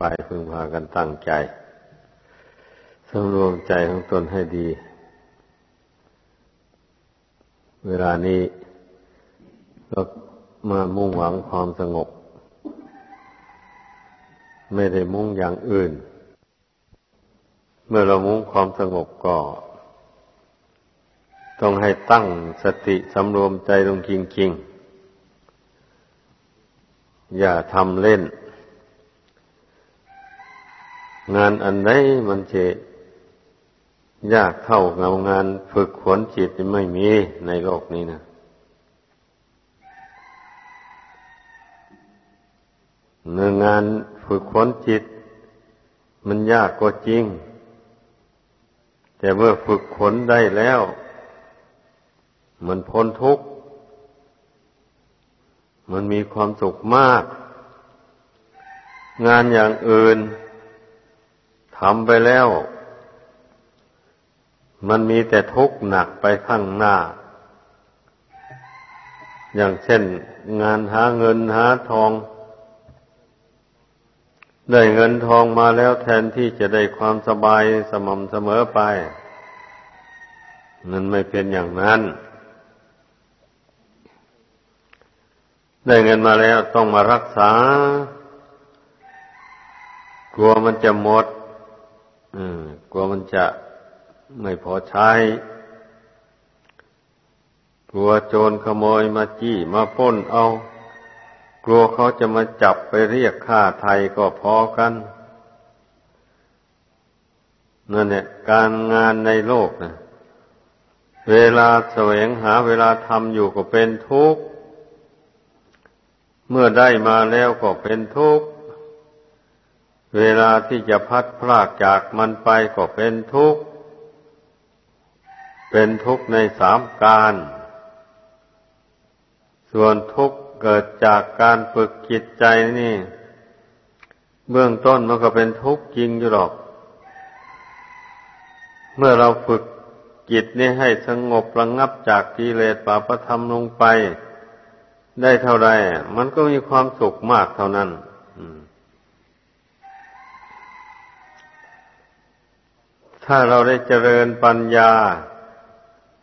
ไปพึงพากันตั้งใจสำรวมใจของตนให้ดี เวลานี้ก็มามุ่งหวังความสงบ ไม่ได้มุ่งอย่างอื่น เมื่อเรามุ่งความสงบก็ ต้องให้ตั้งสติสำรวมใจลงจริงๆ อย่าทำเล่น งานอันใดมันจะยากเท่าเงางานฝึกขนจิตไม่มีในโลกนี้นะเนื้องานฝึกขนจิต มันยากก็จริง แต่เมื่อฝึกขนได้แล้ว มันพ้นทุกข์ มันมีความสุขมาก งานอย่างอื่น ทำไปแล้ว มันมีแต่ทุกข์หนักไปข้างหน้า อย่างเช่น งานหาเงินหาทอง ได้เงินทองมาแล้วแทนที่จะได้ความสบายสม่ำเสมอไปมันไม่เป็นอย่างนั้น ได้เงินมาแล้วต้องมารักษากลัวมันจะหมด กลัวมันจะไม่พอใช้ กลัวโจรขโมยมาจี้มาพ้นเอา กลัวเขาจะมาจับไปเรียกค่าไทยก็พอกันนั่นเนี่ยการงานในโลกนะเวลาแสวงหาเวลาทำอยู่ก็เป็นทุกข์ เมื่อได้มาแล้วก็เป็นทุกข์ เวลาที่จะพัดพลากจากมันไปก็เป็นทุกข์ เป็นทุกข์ในสามการ ส่วนทุกข์เกิดจากการฝึกจิตใจนี่ เบื้องต้นมันก็เป็นทุกข์จริงอยู่หรอก เมื่อเราฝึกจิตนี่ให้สงบระงงับจากกิเลสปาประธรรมลงไป ได้เท่าไรมันก็มีความสุขมากเท่านั้น ถ้าเราได้เจริญปัญญา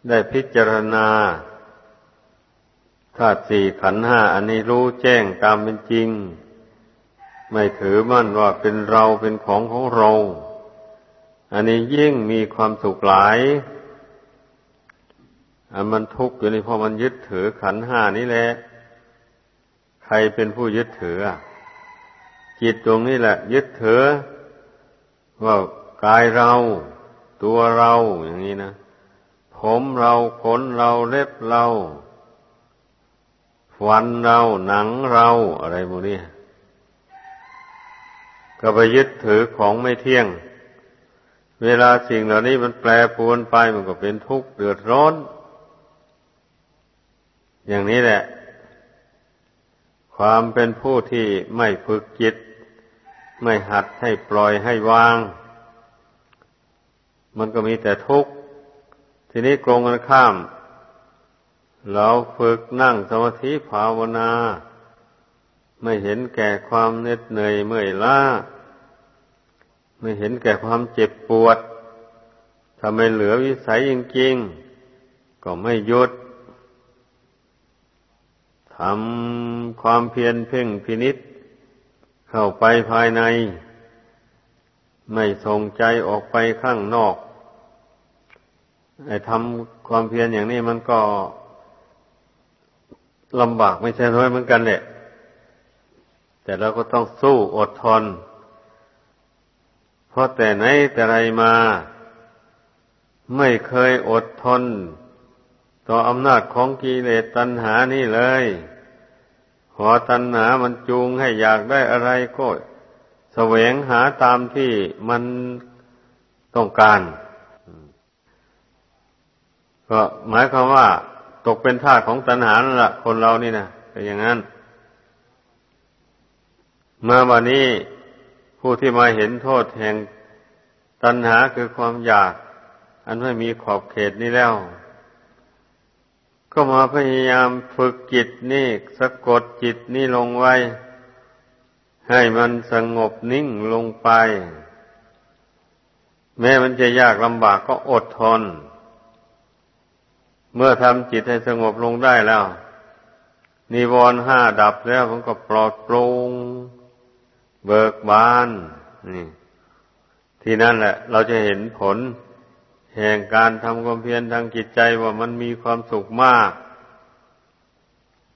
ได้พิจารณาธาตุสี่ขันห้าอันนี้รู้แจ้งตามเป็นจริง ไม่ถือมั่นว่าเป็นเราเป็นของของเรา อันนี้ยิ่งมีความสุขหลายอันมันทุกข์อยู่นี่เพราะมันยึดถือขันห้านี่แหละ ใครเป็นผู้ยึดถือ จิตตรงนี้แหละ ยึดถือว่ากายเรา ตัวเราอย่างนี้นะ ผมเราขนเราเล็บเราฟันเราหนังเราอะไรพวกนี้ก็ไปยึดถือของไม่เที่ยง เวลาสิ่งเหล่านี้มันแปรปรวนไปมันก็เป็นทุกข์เดือดร้อน อย่างนี้แหละ ความเป็นผู้ที่ไม่ฝึกจิต ไม่หัดให้ปล่อยให้วาง มันก็มีแต่ทุกข์ ทีนี้กรงกันข้าม เราฝึกนั่งสมาธิภาวนา ไม่เห็นแก่ความเหน็ดเหนื่อยเมื่อยล้า ไม่เห็นแก่ความเจ็บปวดถ้าไม่เหลือวิสัยจริงๆ ก็ไม่หยุดทำความเพียรเพ่งพินิษเข้าไปภายใน ไม่ส่งใจออกไปข้างนอกไอ้ทำความเพียรอย่างนี้มันก็ลำบากไม่ใช่น้อยเหมือนกันแหละ แต่เราก็ต้องสู้อดทน เพราะแต่ไหนแต่ไรมา ไม่เคยอดทน ต่ออำนาจของกิเลสตัณหานี่เลยหอตัณหามันจูงให้อยากได้อะไรก็ แสวงหาตามที่มันต้องการ ก็หมายความว่า ตกเป็นทาสของตัณหาละคนเรานี่นะเป็นอย่างนั้น มาวันนี้ผู้ที่มาเห็นโทษแห่งตัณหาคือความอยาก อันไม่มีขอบเขตนี้แล้ว ก็มาพยายามฝึกจิตนี่สะกดจิตนี่ลงไว้ ให้มันสงบนิ่งลงไป แม้มันจะยากลำบากก็อดทน เมื่อทำจิตให้สงบลงได้แล้ว นิวรณ์ห้าดับแล้วมันก็ปลอดโปร่งเบิกบานนี่ที่นั่นแหละ เราจะเห็นผล แห่งการทำความเพียรทางจิตใจว่ามันมีความสุขมาก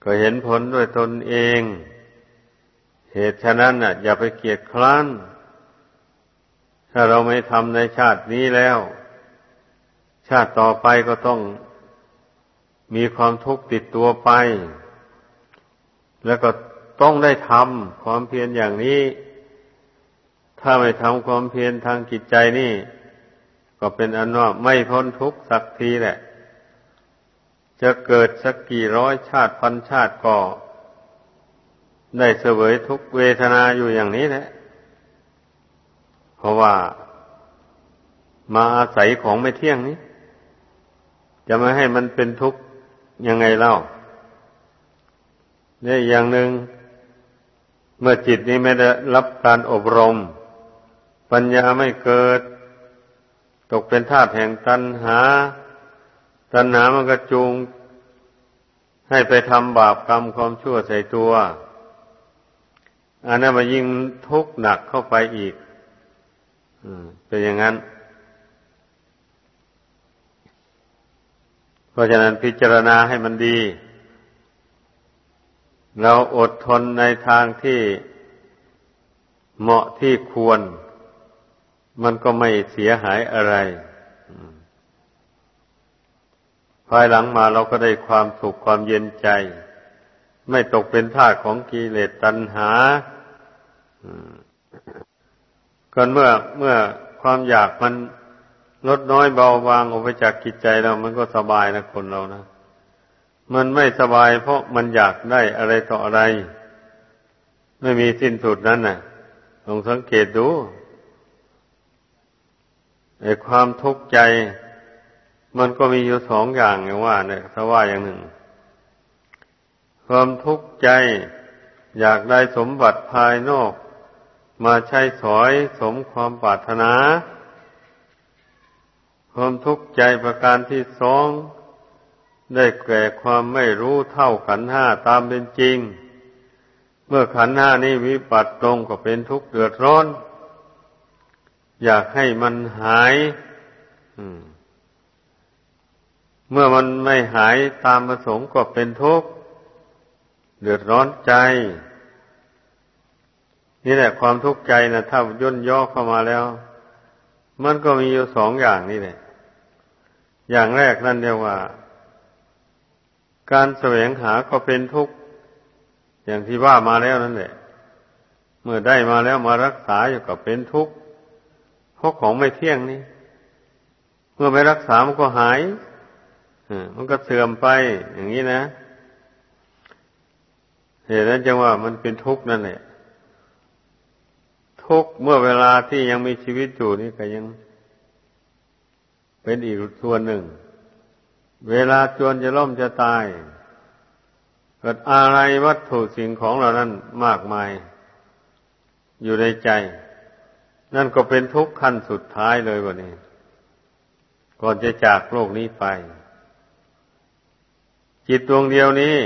ก็เห็นผลด้วยตนเอง เหตุฉะนั้นน่ะ อย่าไปเกียดคร้านถ้าเราไม่ทำในชาตินี้แล้ว ชาติต่อไปก็ต้องมีความทุกข์ติดตัวไป แล้วก็ต้องได้ทำความเพียรอย่างนี้ ถ้าไม่ทำความเพียรทางจิตใจนี่ ก็เป็นอันว่าไม่พ้นทุกข์สักทีแหละ จะเกิดสักกี่ร้อยชาติพันชาติก็ ได้เสวยทุกเวทนาอยู่อย่างนี้แหละ เพราะว่ามาอาศัยของไม่เที่ยงนี้ จะไม่ให้มันเป็นทุกข์ยังไงเล่าเนี่ยอย่างหนึ่งเมื่อจิตนี้ไม่ได้รับการอบรม ปัญญาไม่เกิด ตกเป็นทาสแห่งตัณหา ตัณหามันก็จูงให้ไปทำบาปกรรมความชั่วใส่ตัว อันนั้นมายิ่งทุกข์หนักเข้าไปอีกเป็นอย่างนั้น เพราะฉะนั้นพิจารณาให้มันดี เราอดทนในทางที่เหมาะที่ควร มันก็ไม่เสียหายอะไร ภายหลังมาเราก็ได้ความสุขความเย็นใจ ไม่ตกเป็นทาสของกิเลสตัณหา ก่อนเมื่อเมื่อความอยากมันลดน้อยเบาบางออกไปจากกิจใจเรา มันก็สบายนะคนเรานะมันไม่สบายเพราะมันอยากได้อะไรต่ออะไร ไม่มีสิ้นสุดนั้นน่ะลองสังเกตดูไอ้ความทุกข์ใจ มันก็มีอยู่สองอย่างอย่างว่า เนี่ยถ้าว่าอย่างหนึ่ง ความทุกข์ใจ อยากได้สมบัติภายนอก มาใช้สอยสมความปรารถนา ความทุกข์ใจประการที่สอง ได้แก่ความไม่รู้เท่าขันห้าตามเป็นจริง เมื่อขันห้านี้วิปัสสตรงก็เป็นทุกข์เดือดร้อน อยากให้มันหายเมื่อมันไม่หายตามประสงค์ก็เป็นทุกข์เดือดร้อนใจ นี่แหละความทุกข์ใจนะถ้าย่นย่อเข้ามาแล้ว มันก็มีอยู่สองอย่างนี่แหละ อย่างแรกนั่นเรียกว่า การแสวงหาก็เป็นทุกข์อย่างที่ว่ามาแล้วนั่นแหละ เมื่อได้มาแล้วมารักษาอยู่ก็เป็นทุกข์เพราะของไม่เที่ยงนี่เมื่อไม่รักษามันก็หายมันก็เสื่อมไปอย่างนี้นะเหตุนั้นจึงว่ามันเป็นทุกข์นั่นแหละ ทุกข์เมื่อเวลาที่ยังมีชีวิตอยู่นี่ก็ยัง เป็นอีกส่วนหนึ่ง เวลาจวนจะล่มจะตาย เกิดอะไรวัตถุสิ่งของเหล่านั้นมากมาย อยู่ในใจ นั่นก็เป็นทุกข์ขั้นสุดท้ายเลยวันนี้ ก่อนจะจากโลกนี้ไป จิตดวงเดียวนี้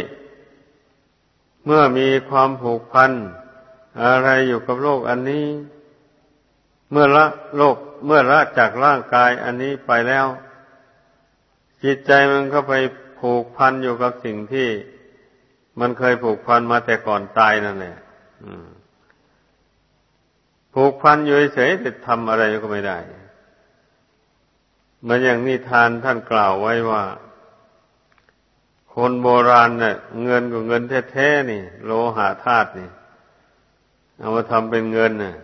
เมื่อมีความผูกพัน อะไรอยู่กับโลกอันนี้ เมื่อละโลกเมื่อละจากร่างกายอันนี้ไปแล้ว จิตใจมันก็ไปผูกพันอยู่กับสิ่งที่ มันเคยผูกพันมาแต่ก่อนตายนั่นแหละผูกพันอยู่เฉยแต่ทำอะไรก็ไม่ได้เหมือนอย่างนิทานท่านกล่าวไว้ว่า คนโบราณเนี่ยเงินกับเงินแท้ๆนี่ โลหะธาตุนี่ เอามาทำเป็นเงินน่ะ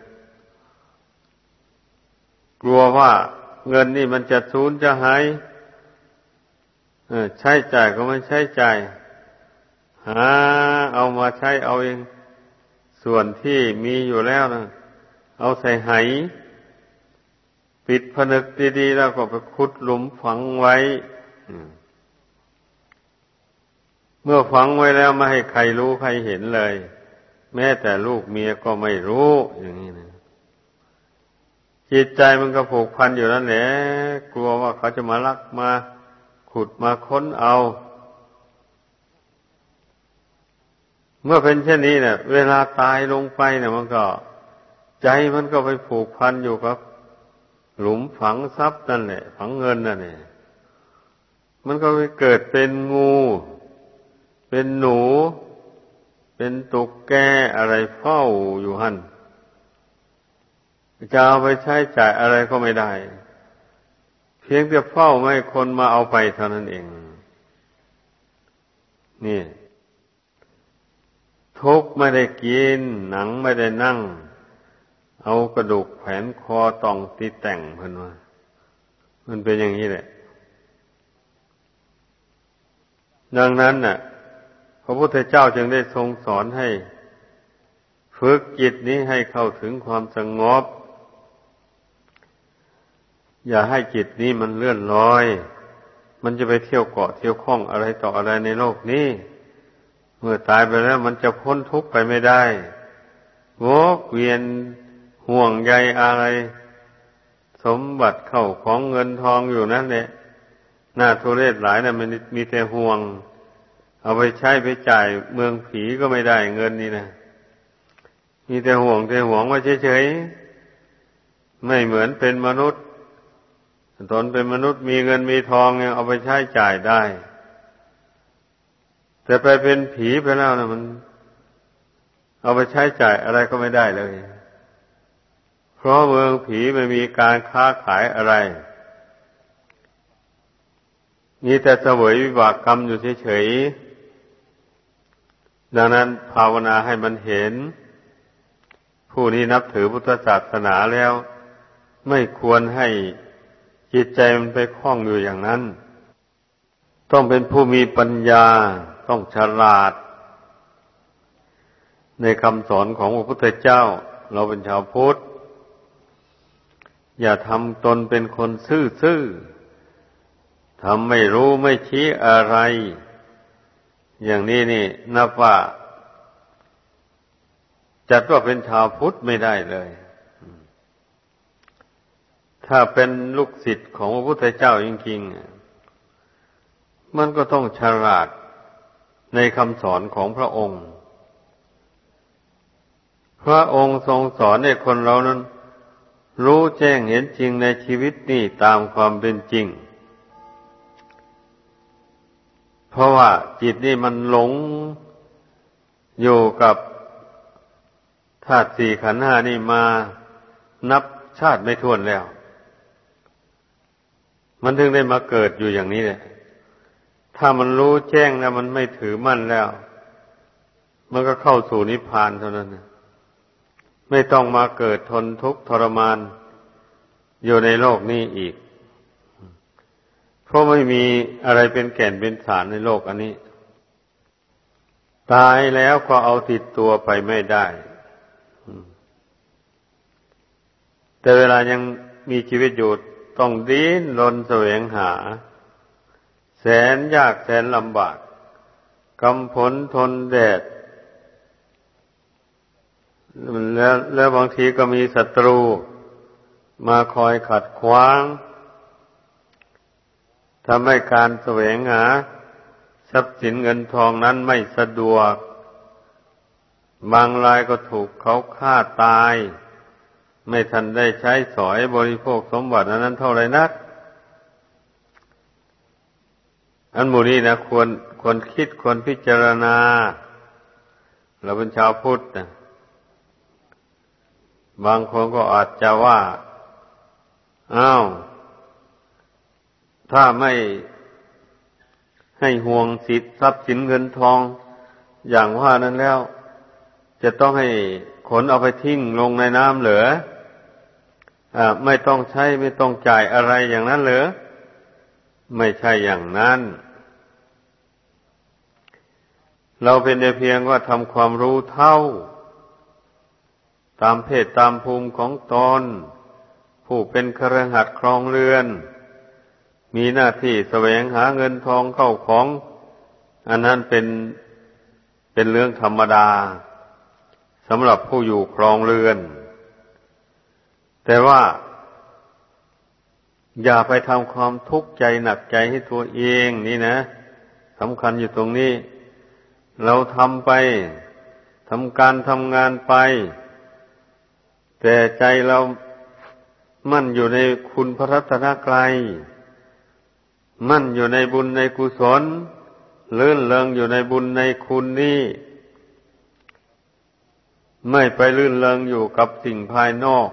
กลัวว่าเงินนี่มันจะสูญจะหายใช้จ่ายก็ไม่ใช้จ่ายหาเอามาใช้เอาเอง ส่วนที่มีอยู่แล้วนะเอาใส่ไหปิดผนึกดีๆแล้วก็ไปขุดหลุมฝังไว้เมื่อฝังไว้แล้วไม่ให้ใครรู้ใครเห็นเลย แม้แต่ลูกเมียก็ไม่รู้อย่างนี้นะจิตใจมันก็ผูกพันอยู่นั่นแหละกลัวว่าเขาจะมาลักมาขุดมาค้นเอา เมื่อเป็นเช่นนี้เนี่ย เวลาตายลงไปเนี่ย มันก็ ใจมันก็ไปผูกพันอยู่กับ หลุมฝังทรัพย์นั่นแหละฝังเงินนั่นแหละมันก็ไปเกิดเป็นงู เป็นหนู เป็นตุกแกอะไรเฝ้าอยู่หันจะเอาไปใช้จ่ายอะไรก็ไม่ได้ เพียงแต่เฝ้าไม่คนมาเอาไปเท่านั้นเอง นี่ ทุกไม่ได้กิน หนังไม่ได้นั่ง เอากระดูกแขวนคอตองตีแต่งเพิ่นว่ามันเป็นอย่างนี้แหละ ดังนั้นน่ะ พระพุทธเจ้าจึงได้ทรงสอนให้ ฝึกจิตนี้ให้เข้าถึงความสงบ อย่าให้จิตนี้มันเลื่อนลอย มันจะไปเที่ยวเกาะเที่ยวคล้องอะไรต่ออะไรในโลกนี้ เมื่อตายไปแล้วมันจะพ้นทุกข์ไปไม่ได้โวกเวียนห่วงใยอะไร สมบัติเข้าของเงินทองอยู่นั่นแหละหน้าทุเรศหลายนะมันมีแต่ห่วง เอาไปใช้ไปจ่ายเมืองผีก็ไม่ได้เงินนี่นะมีแต่ห่วงแต่ห่วงว่าเฉยๆไม่เหมือนเป็นมนุษย์ตนเป็นมนุษย์มีเงินมีทองยังเอาไปใช้จ่ายได้ แต่ไปเป็นผีไปแล้วนะมัน เอาไปใช้จ่ายอะไรก็ไม่ได้เลย เพราะเมืองผีไม่มีการค้าขายอะไรมีแต่เสวยวิบากกรรมอยู่เฉยๆ ดังนั้นภาวนาให้มันเห็น ผู้นี้นับถือพุทธศาสนาแล้ว ไม่ควรให้จิตใจมันไปคล้องอยู่อย่างนั้น ต้องเป็นผู้มีปัญญาต้องฉลาด ในคำสอนของพระพุทธเจ้า เราเป็นชาวพุทธ อย่าทำตนเป็นคนซื่อๆทำไม่รู้ไม่ชี้อะไร อย่างนี้นี่นับว่า จัดว่าเป็นชาวพุทธไม่ได้เลย ถ้าเป็นลูกศิษย์ของพระพุทธเจ้าจริงๆ มันก็ต้องฉลาดในคำสอนของพระองค์ พระองค์ทรงสอนให้คนเรานั้น รู้แจ้งเห็นจริงในชีวิตนี่ตามความเป็นจริง เพราะว่าจิตนี่มันหลงอยู่กับธาตุสี่ขันธ์ห้านี่มานับชาติไม่ท้วนแล้ว มันถึงได้มาเกิดอยู่อย่างนี้เนี่ยถ้ามันรู้แจ้งแล้วมันไม่ถือมั่นแล้ว มันก็เข้าสู่นิพพานเท่านั้นไม่ต้องมาเกิดทนทุกข์ทรมาน อยู่ในโลกนี้อีก เพราะไม่มีอะไรเป็นแก่นเป็นสารในโลกอันนี้ ตายแล้วก็เอาติดตัวไปไม่ได้ แต่เวลายังมีชีวิตอยู่ต้องดิ้นรนแสวงหา แสนยากแสนลำบากกำผลทนแดด แล้วแล้วบางทีก็มีศัตรู มาคอยขัดขวาง ทำให้การแสวงหา ทรัพย์สินเงินทองนั้นไม่สะดวก บางรายก็ถูกเขาฆ่าตาย ไม่ทันได้ใช้สอยบริโภคสมบัตินั้นเท่าไรนัก อันมูนี้นะควรควรคิดควรพิจารณา เราเป็นชาวพุทธนะบางคนก็อาจจะว่า อ้าว ถ้าไม่ให้ห่วงสิทธิทรัพย์สินเงินทอง อย่างว่านั้นแล้ว จะต้องให้ขนเอาไปทิ้งลงในน้ำเหลือไม่ต้องใช้ไม่ต้องจ่ายอะไรอย่างนั้นเหรอไม่ใช่อย่างนั้น เราเป็นเพียงว่าทำความรู้เท่า ตามเพศตามภูมิของตนผู้เป็นครหัดครองเรือน มีหน้าที่แสวงหาเงินทองเข้าของ อันนั้นเป็นเป็นเรื่องธรรมดาสำหรับผู้อยู่ครองเรือน แต่ว่า อย่าไปทำความทุกข์ใจหนักใจให้ตัวเองนี่นะสำคัญอยู่ตรงนี้ เราทำไปทำการทำงานไป แต่ใจเรามั่นอยู่ในคุณพระรัตนกรัย มั่นอยู่ในบุญในกุศลเลื่อนเลิงอยู่ในบุญในคุณนี้ไม่ไปลื่นเลิงอยู่กับสิ่งภายนอก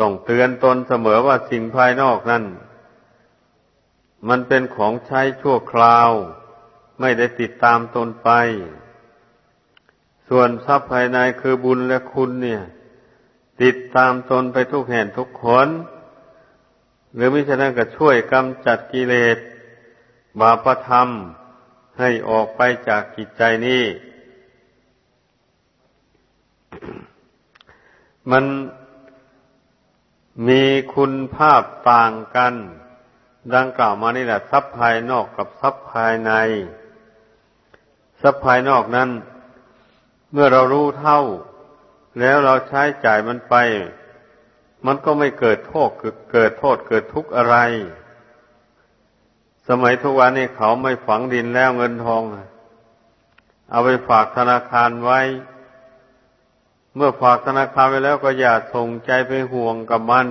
ต้องเตือนตนเสมอว่าสิ่งภายนอกนั้นมันเป็นของใช้ชั่วคราว ไม่ได้ติดตามตนไป ส่วนทรัพย์ภายในคือบุญและคุณเนี่ย ติดตามตนไปทุกแห่งทุกคน หรือมิฉะนั้นก็ช่วยกำจัดกิเลส บาปธรรมให้ออกไปจากจิตใจนี้ มันมีคุณภาพต่างกัน ดังกล่าวมานี่แหละทรัพย์ภายนอกกับทรัพย์ภายใน ทรัพย์ภายนอกนั้น เมื่อเรารู้เท่า แล้วเราใช้จ่ายมันไป มันก็ไม่เกิดโทษเกิดโทษเกิดทุกข์อะไร สมัยทุกวันนี้เขาไม่ฝังดินแล้วเงินทอง เอาไปฝากธนาคารไว้ เมื่อฝากธนาคารไว้แล้วก็อย่าส่งใจไปห่วงกับมัน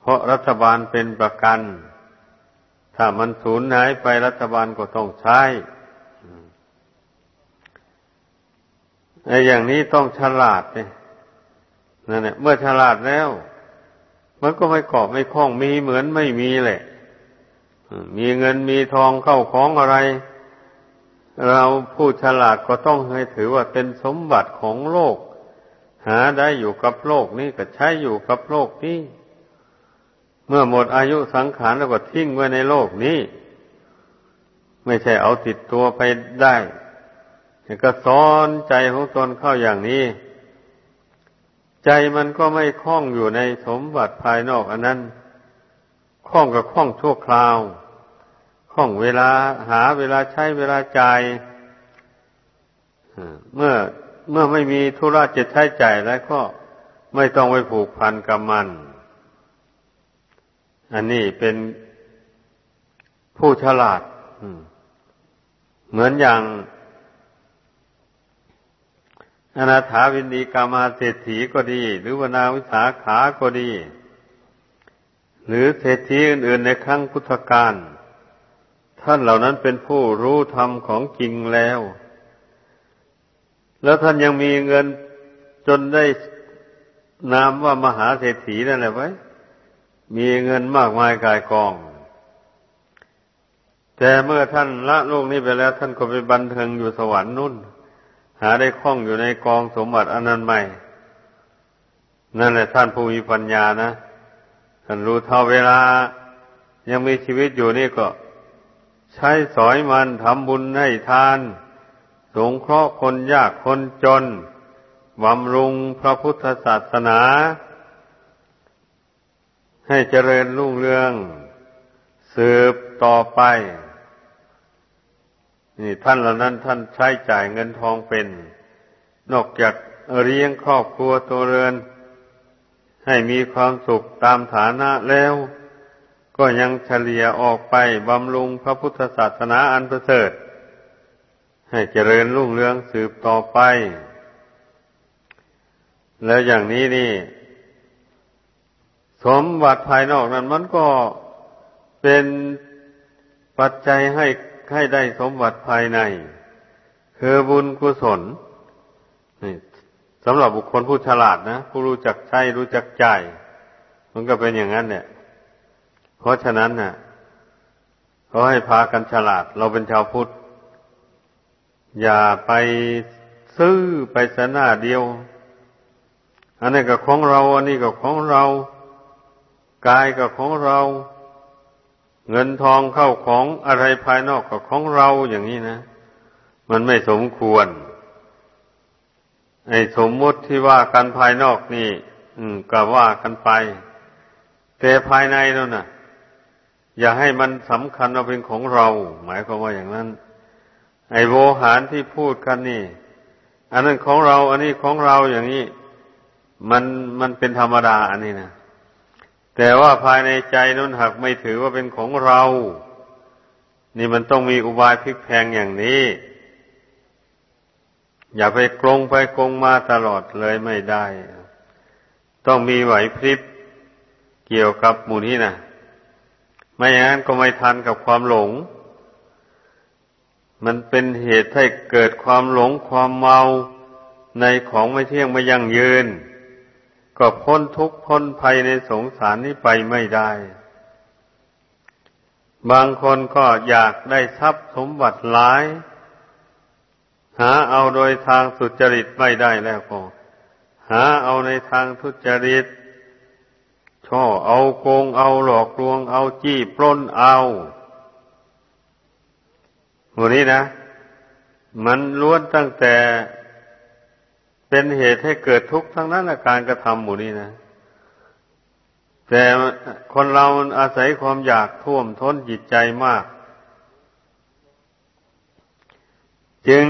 เพราะรัฐบาลเป็นประกัน ถ้ามันสูญหายไปรัฐบาลก็ต้องใช้ไอ้อย่างนี้ต้องฉลาดเนี่ย นั่นแหละเมื่อฉลาดแล้ว มันก็ไม่กอบไม่คล้องมีเหมือนไม่มีแหละมีเงินมีทองเข้าของอะไร เราผู้ฉลาดก็ต้องให้ถือว่าเป็นสมบัติของโลก หาได้อยู่กับโลกนี้ก็ใช้อยู่กับโลกนี้ เมื่อหมดอายุสังขารแล้วก็ทิ้งไว้ในโลกนี้ ไม่ใช่เอาติดตัวไปได้ก็สอนใจของตนเข้าอย่างนี้ ใจมันก็ไม่คล้องอยู่ในสมบัติภายนอกอันนั้นคล้องกับคล้องชั่วคราวคล้องเวลาหาเวลาใช้เวลาจ่ายเมื่อเมื่อไม่มีธุระจะใช้จ่ายแล้วก็ไม่ต้องไปผูกพันกับมัน อันนี้เป็นผู้ฉลาด เหมือนอย่าง อนาถาวินดีกามาเศรษฐีก็ดี หรือวนาวิสาขาก็ดี หรือเศรษฐีอื่นๆในครั้งพุทธกาลท่านเหล่านั้นเป็นผู้รู้ธรรมของจริงแล้ว แล้วท่านยังมีเงินจนได้นามว่ามหาเศรษฐีนั่นแหละไว้ มีเงินมากมายกายกอง แต่เมื่อท่านละโลกนี้ไปแล้ว ท่านก็ไปบันเทิงอยู่สวรรค์นุ่น หาได้คล้องอยู่ในกองสมบัติอันนั้นใหม่ นั่นแหละท่านผู้มีปัญญานะท่านรู้เท่าเวลา ยังมีชีวิตอยู่นี่ก็ ใช้สอยมันทำบุญให้ทาน สงเคราะห์คนยากคนจนบำรุงพระพุทธศาสนา ให้เจริญรุ่งเรือง สืบต่อไป นี่ท่านเหล่านั้นท่านใช้จ่ายเงินทองเป็น นอกจากเลี้ยงครอบครัวตัวเรือน ให้มีความสุขตามฐานะแล้ว ก็ยังเฉลี่ยออกไปบำรุงพระพุทธศาสนาอันประเสริฐ ให้เจริญรุ่งเรืองสืบต่อไป แล้วอย่างนี้นี่ สมบัติภายนอกนั้นมันก็เป็นปัจจัยให้ ให้ได้สมบัติภายใน คือบุญกุศลนี่สำหรับบุคคลผู้ฉลาดนะผู้รู้จักใช้รู้จักจ่ายมันก็เป็นอย่างนั้นเนี่ยเพราะฉะนั้นนะ่ะเขาให้พากันฉลาด เราเป็นชาวพุทธ อย่าไปซื้อไปสนาเดียว อันนี้ก็ของเรา อันนี้ก็ของเรา กายก็ของเรา เงินทองเข้าของอะไรภายนอกกับของเราอย่างนี้นะ มันไม่สมควร ไอ้สมมติที่ว่ากันภายนอกนี่ อืมก็ว่ากันไป แต่ภายในนั่นน่ะ อย่าให้มันสำคัญว่าเป็นของเรา หมายความว่าอย่างนั้น ไอ้โวหารที่พูดกันนี่ อันนั้นของเรา อันนี้ของเราอย่างนี้ มันมันเป็นธรรมดาอันนี้นะ แต่ว่าภายในใจนั้นหากไม่ถือว่าเป็นของเรา นี่มันต้องมีอุบายพลิกแพงอย่างนี้ อย่าไปกลงไปกลงมาตลอดเลยไม่ได้ ต้องมีไหวพริบเกี่ยวกับหมู่นี้นะไม่อย่างนั้นก็ไม่ทันกับความหลง มันเป็นเหตุให้เกิดความหลงความเมาในของไม่เที่ยงไม่ยั่งยืน ก็พ้นทุกข์พ้นภัยในสงสารนี้ไปไม่ได้ บางคนก็อยากได้ทรัพย์สมบัติหลาย หาเอาโดยทางสุจริตไม่ได้แล้วก็ หาเอาในทางทุจริต ช่อเอาโกงเอาหลอกลวงเอาจี้ปล้นเอาหมดนี้นะ มันล้วนตั้งแต่ เป็นเหตุให้เกิดทุกข์ทั้งนั้นอาการกระทำหมู่นี้นะ แต่คนเราอาศัยความอยากท่วมท้นจิตใจมาก จึง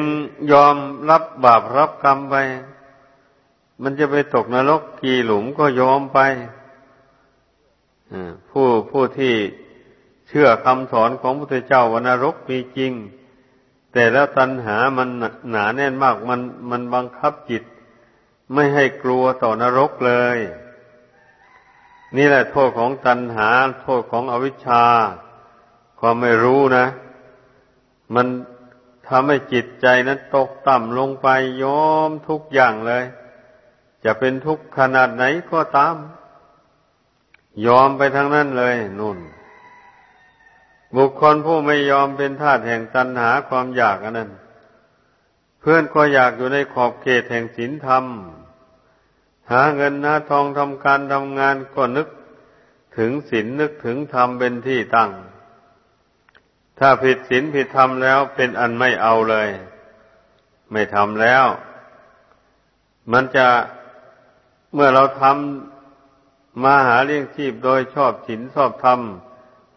ยอมรับบาปรับกรรมไป มันจะไปตกนรกกี่หลุมก็ยอมไปผู้ผู้ที่เชื่อคำสอนของพระพุทธเจ้าว่านรกมีจริง แต่แล้วตัณหามันหนาแน่นมากมันมันบังคับจิต ไม่ให้กลัวต่อนรกเลย นี่แหละโทษของตัณหา โทษของอวิชชา ความไม่รู้นะ มันทำให้จิตใจนั้นตกต่ำลงไปยอมทุกอย่างเลย จะเป็นทุกข์ขนาดไหนก็ตาม ยอมไปทางนั้นเลยนุ่น บุคคลผู้ไม่ยอมเป็นทาสแห่งตัณหาความอยากอันนั้น เพื่อนก็อยากอยู่ในขอบเขตแห่งศีลธรรม หาเงินหาทองทำการทำงานก็นึกถึงศีลนึกถึงธรรมเป็นที่ตั้ง ถ้าผิดศีลผิดธรรมแล้วเป็นอันไม่เอาเลย ไม่ทำแล้ว มันจะเมื่อเราทำมาหาเลี้ยงชีพโดยชอบศีลชอบธรรม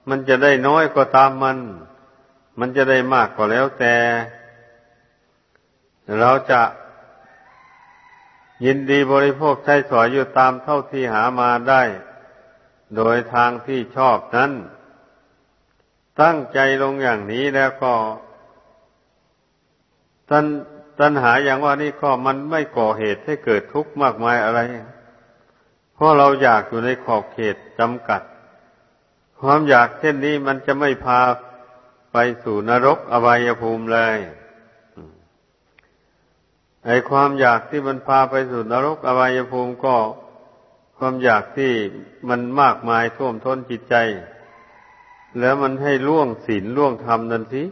มันจะได้น้อยก็ตามมัน มันจะได้มากก็แล้วแต่ เราจะยินดีบริโภคใช้สอยอยู่ตามเท่าที่หามาได้ โดยทางที่ชอบนั้น ตั้งใจลงอย่างนี้แล้วก็ตันตัณหาอย่างว่านี่ก็มันไม่ก่อเหตุให้เกิดทุกข์มากมายอะไร เพราะเราอยากอยู่ในขอบเขตจำกัด ความอยากเช่นนี้มันจะไม่พาไปสู่นรกอบายภูมิเลย ไอความอยากที่มันพาไปสู่นรกอบายภูมิก็ความอยากที่มันมากมายท่วมท้นจิตใจ แล้วมันให้ล่วงศีลล่วงธรรมนั่นสิ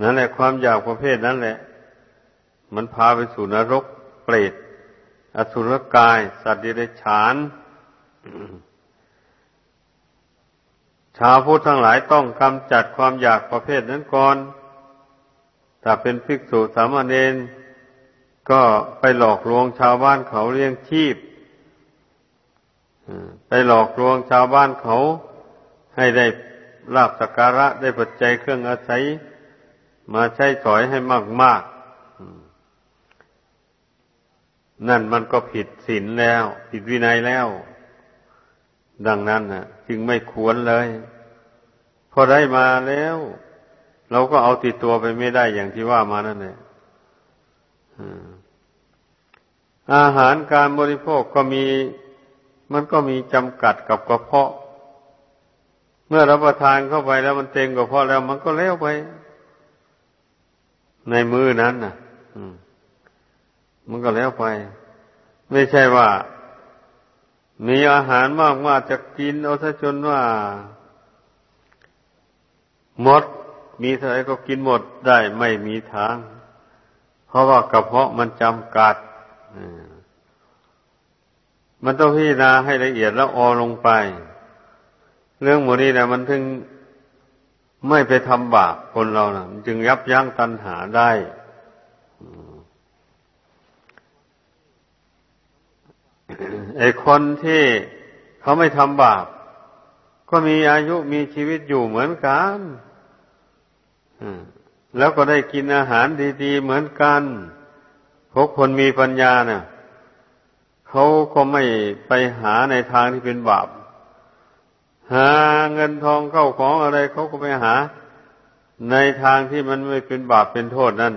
นั่นแหละความอยากประเภทนั้นแหละ มันพาไปสู่นรกเปรตอสุรกาย สัตว์ดิเรกชานชาวพุทธทั้งหลายต้องกำจัดความอยากประเภทนั้นก่อนถ้าเป็นภิกษุสามเณร ก็ไปหลอกลวงชาวบ้านเขาเลี้ยงชีพไปหลอกลวงชาวบ้านเขา ให้ได้ลาบสักการะได้ปัจจัยเครื่องอาศัย มาใช้สอยให้มาก ๆ นั่นมันก็ผิดศีลแล้ว ผิดวินัยแล้ว ดังนั้นนะจึงไม่ควรเลย พอได้มาแล้ว เราก็เอาติดตัวไปไม่ได้อย่างที่ว่ามานั่นแหละ อ อาหารการบริโภคก็มีมันก็มีจำกัดกับกระเพาะ เมื่อรับประทานเข้าไปแล้วมันเต็มกระเพาะแล้วมันก็เลี้ยวไป ในมือนั้นนะมมันก็แล้วไป ไม่ใช่ว่า มีอาหารมากมาจะกินเอาซะจนว่าหมด มีเท่าไรก็กินหมดได้ไม่มีทาง เพราะว่ากระเพาะมันจำกัด มันต้องพิจารณาให้ละเอียดแล้วออลงไป เรื่องหมดนี้นะมันถึงไม่ไปทำบาปคนเรานะมันจึงยับยั้งตัณหาได้ไอ้คนที่เขาไม่ทำบาป ก็มีอายุมีชีวิตอยู่เหมือนกันแล้วก็ได้กินอาหารดี ๆ เหมือนกัน ราะคนมีปัญญาเนี่ยเขาก็ไม่ไปหาในทางที่เป็นบาป หาเงินทองเข้าของอะไรเขาก็ไปหา ในทางที่มันไม่เป็นบาปเป็นโทษนั่น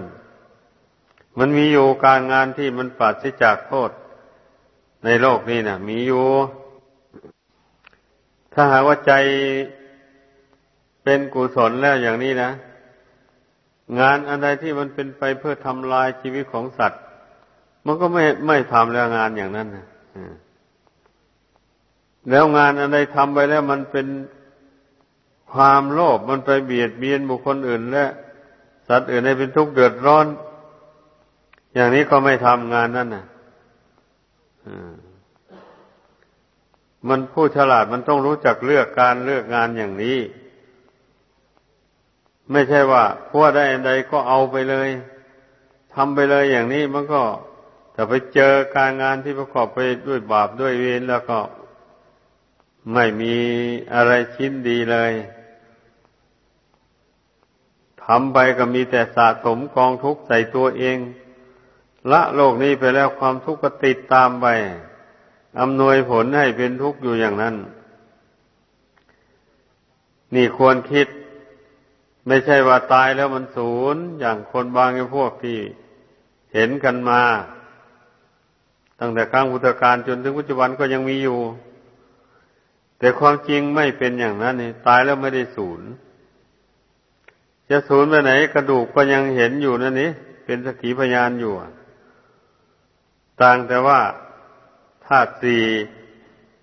มันมีอยู่การงานที่มันปราศจากโทษ ในโลกนี้นะมีอยู่ ถ้าหากว่าใจเป็นกุศลแล้วอย่างนี้นะ งานอะไรที่มันเป็นไปเพื่อทำลายชีวิตของสัตว์ มันก็ไม่ไม่ทำแล้วงานอย่างนั้นนะแล้วงานอะไรทำไปแล้วมันเป็นความโลภมันไปเบียดเบียนบุคคลอื่น และ สัตว์อื่นให้เป็นทุกข์เดือดร้อน อย่างนี้ก็ไม่ทำงานนั่นนะมันผู้ฉลาดมันต้องรู้จักเลือกการเลือกงานอย่างนี้ ไม่ใช่ว่าพวกได้อันใดก็เอาไปเลยทำไปเลยอย่างนี้มันก็ ถ้าไปเจอการงานที่ประกอบไปด้วยบาปด้วยเวรแล้วก็ไม่มีอะไรชิ้นดีเลยทำไปก็มีแต่สะสมกองทุกข์ใส่ตัวเอง ละโลกนี้ไปแล้วความทุกข์ก็ติดตามไปอำนวยผลให้เป็นทุกข์อยู่อย่างนั้น นี่ควรคิด ไม่ใช่ว่าตายแล้วมันศูนย์อย่างคนบางพวกที่เห็นกันมา ตั้งแต่ครั้งพุทธกาลจนถึงปัจจุบันก็ยังมีอยู่ แต่ความจริงไม่เป็นอย่างนั้นนี่ตายแล้วไม่ได้สูญจะสูญไปไหน กระดูกก็ยังเห็นอยู่นั่นนี่เป็นสกีพยานอยู่ต่างแต่ว่าธาตุสี่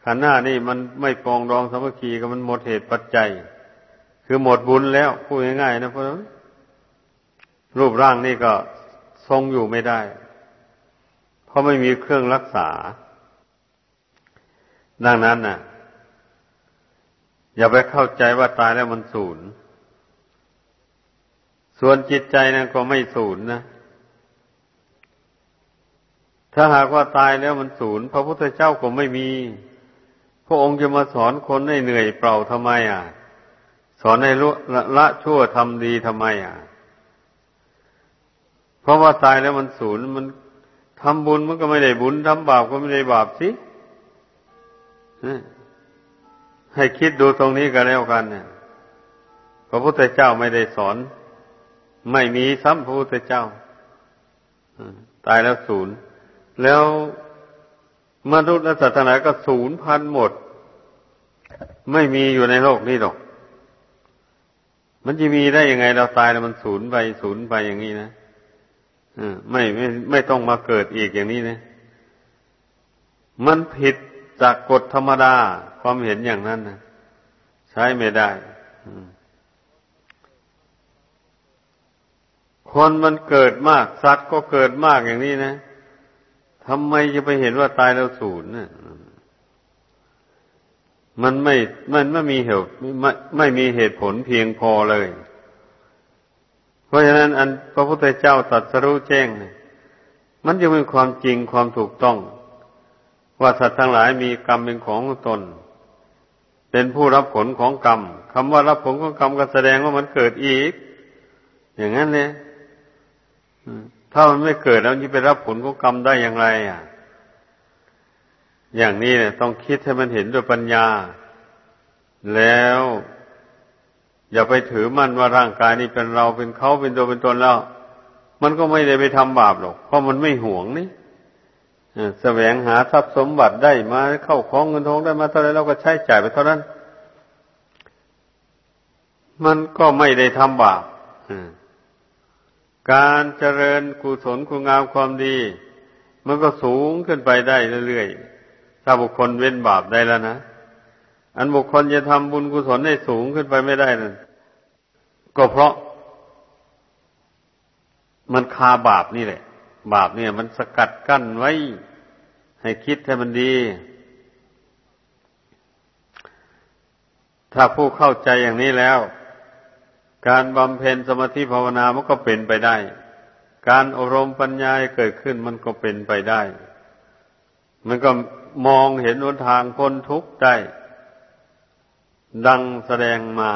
ขันหน้านี่มันไม่ปองดองสมัคคีก็มันหมดเหตุปัจจัย คือหมดบุญแล้วพูดง่ายๆนะเพราะรูปร่างนี่ก็ทรงอยู่ไม่ได้ เพราะไม่มีเครื่องรักษา ดังนั้นน่ะ อย่าไปเข้าใจว่าตายแล้วมันสูญส่วนจิตใจนั้นก็ไม่สูญนะ ถ้าหากว่าตายแล้วมันสูญพระพุทธเจ้าก็ไม่มี พระองค์จะมาสอนคนให้เหนื่อยเปล่าทำไมอะ สอนให้ละละชั่วทำดีทำไมอะ เพราะว่าตายแล้วมันสูญมัน ทำบุญมันก็ไม่ได้บุญทำบาปก็ไม่ได้บาปสิให้คิดดูตรงนี้กันแล้วกันเนี่ยพระพุทธเจ้าไม่ได้สอน ไม่มีซ้ำพระพุทธเจ้าตายแล้วศูนย์ แล้วมนุษย์และสัตว์ทั้งหลาก็ศูนย์พันหมด ไม่มีอยู่ในโลกนี้หรอก มันจะมีได้ยังไงเราตายแล้วมันศูนย์ไปศูนย์ไปอย่างนี้นะ ไม่ไม่ไม่ต้องมาเกิดอีกอย่างนี้นะมันผิดจากกฎธรรมดา ความเห็นอย่างนั้นนะใช้ไม่ได้คนมันเกิดมาก สัตว์ก็เกิดมากอย่างนี้นะทำไมจะไปเห็นว่าตายแล้วศูนย์นะมันไม่ มันไม่มีเหตุไม่ไม่มีเหตุผลเพียงพอเลย เพราะฉะนั้น อันพระพุทธเจ้าตรัสรู้แจ้งเนี่ยมันจะเป็นความจริงความถูกต้อง ว่าสัตว์ทั้งหลายมีกรรมเป็นของตน เป็นผู้รับผลของกรรมคำว่ารับผลของกรรมก็แสดงว่ามันเกิดอีก อย่างนั้นเลยถ้ามันไม่เกิดแล้วจะไปรับผลของกรรมได้อย่างไร อะ อย่างนี้เนี่ย ต้องคิดให้มันเห็นด้วยปัญญา แล้ว อย่าไปถือมั่นว่าร่างกายนี้เป็นเราเป็นเขาเป็นตัวเป็นตนแล้ว มันก็ไม่ได้ไปทำบาปหรอก เพราะมันไม่ห่วงนี่แสวงหาทรัพย์สมบัติได้มาเข้าของเงินทองได้มาเท่าไรเราก็ใช้จ่ายไปเท่านั้น มันก็ไม่ได้ทำบาปการเจริญกุศลคุณงามความดี มันก็สูงขึ้นไปได้เรื่อยๆถ้าบุคคลเว้นบาปได้แล้วนะ อันบุคคลจะทำบุญกุศลให้สูงขึ้นไปไม่ได้นั่นก็เพราะ มันคาบาปนี่แหละ บาปเนี่ย มันสกัดกั้นไว้ ให้คิดให้มันดี ถ้าผู้เข้าใจอย่างนี้แล้ว การบำเพ็ญสมาธิภาวนามันก็เป็นไปได้ การอบรมปัญญาเกิดขึ้นมันก็เป็นไปได้ มันก็มองเห็นหนทางพ้นทุกข์ได้ ดังแสดงมา